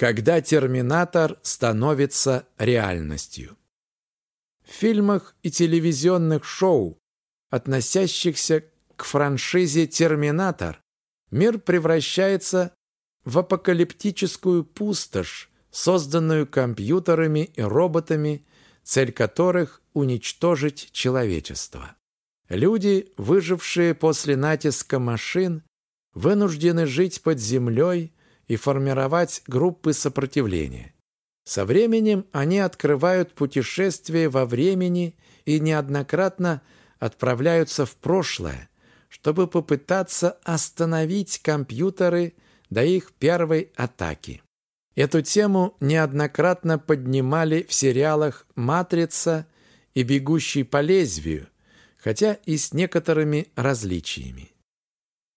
Когда терминатор становится реальностью. В фильмах и телевизионных шоу, относящихся к франшизе «Терминатор», мир превращается в апокалиптическую пустошь, созданную компьютерами и роботами, цель которых – уничтожить человечество. Люди, выжившие после натиска машин, вынуждены жить под землей и формировать группы сопротивления. Со временем они открывают путешествие во времени и неоднократно отправляются в прошлое, чтобы попытаться остановить компьютеры до их первой атаки. Эту тему неоднократно поднимали в сериалах «Матрица» и «Бегущий по лезвию», хотя и с некоторыми различиями.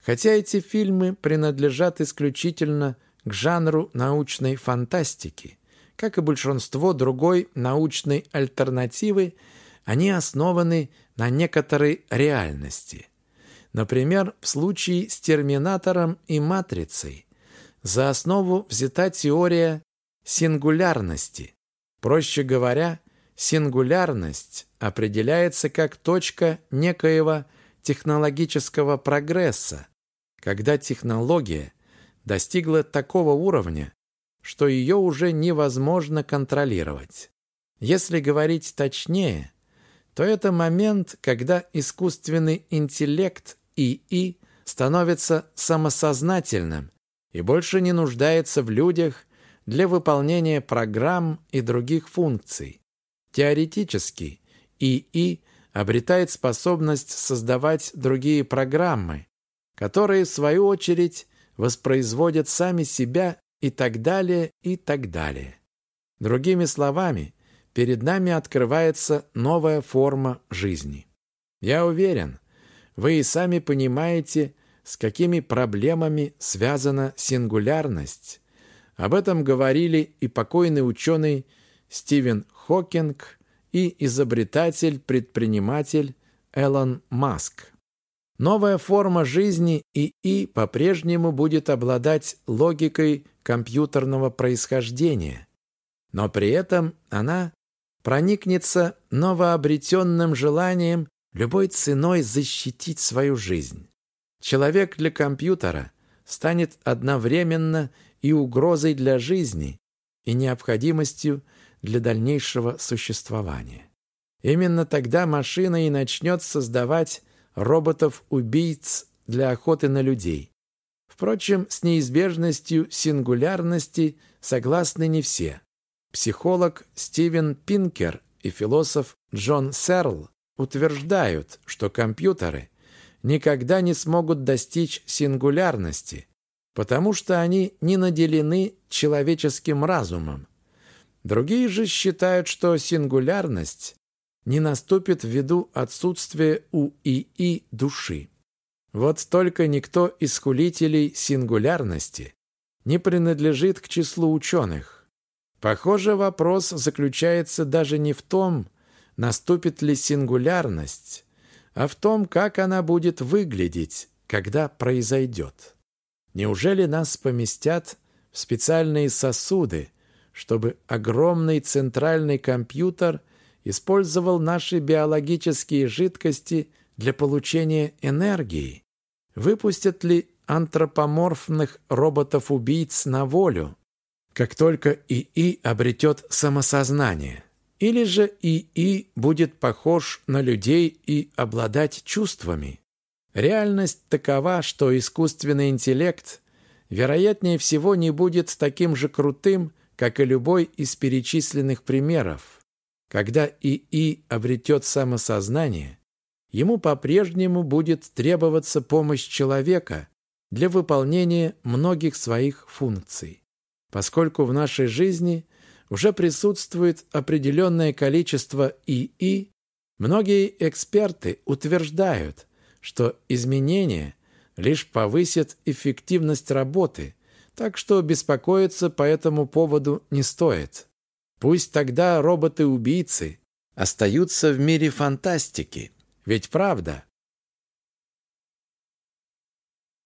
Хотя эти фильмы принадлежат исключительно к жанру научной фантастики, как и большинство другой научной альтернативы, они основаны на некоторой реальности. Например, в случае с «Терминатором» и «Матрицей» за основу взята теория сингулярности. Проще говоря, сингулярность определяется как точка некоего технологического прогресса, когда технология достигла такого уровня, что ее уже невозможно контролировать. Если говорить точнее, то это момент, когда искусственный интеллект ИИ становится самосознательным и больше не нуждается в людях для выполнения программ и других функций. Теоретически ИИ обретает способность создавать другие программы, которые, в свою очередь, воспроизводят сами себя и так далее, и так далее. Другими словами, перед нами открывается новая форма жизни. Я уверен, вы и сами понимаете, с какими проблемами связана сингулярность. Об этом говорили и покойный ученый Стивен Хокинг, и изобретатель-предприниматель Элон Маск. Новая форма жизни ИИ по-прежнему будет обладать логикой компьютерного происхождения, но при этом она проникнется новообретенным желанием любой ценой защитить свою жизнь. Человек для компьютера станет одновременно и угрозой для жизни, и необходимостью для дальнейшего существования. Именно тогда машина и начнет создавать роботов-убийц для охоты на людей. Впрочем, с неизбежностью сингулярности согласны не все. Психолог Стивен Пинкер и философ Джон Серл утверждают, что компьютеры никогда не смогут достичь сингулярности, потому что они не наделены человеческим разумом. Другие же считают, что сингулярность не наступит ввиду отсутствия у ИИ души. Вот только никто из хулителей сингулярности не принадлежит к числу ученых. Похоже, вопрос заключается даже не в том, наступит ли сингулярность, а в том, как она будет выглядеть, когда произойдет. Неужели нас поместят в специальные сосуды, чтобы огромный центральный компьютер использовал наши биологические жидкости для получения энергии? Выпустят ли антропоморфных роботов-убийц на волю, как только ИИ обретет самосознание? Или же ИИ будет похож на людей и обладать чувствами? Реальность такова, что искусственный интеллект вероятнее всего не будет таким же крутым, как и любой из перечисленных примеров. Когда ИИ обретет самосознание, ему по-прежнему будет требоваться помощь человека для выполнения многих своих функций. Поскольку в нашей жизни уже присутствует определенное количество ИИ, многие эксперты утверждают, что изменения лишь повысят эффективность работы – так что беспокоиться по этому поводу не стоит. Пусть тогда роботы-убийцы остаются в мире фантастики. Ведь правда,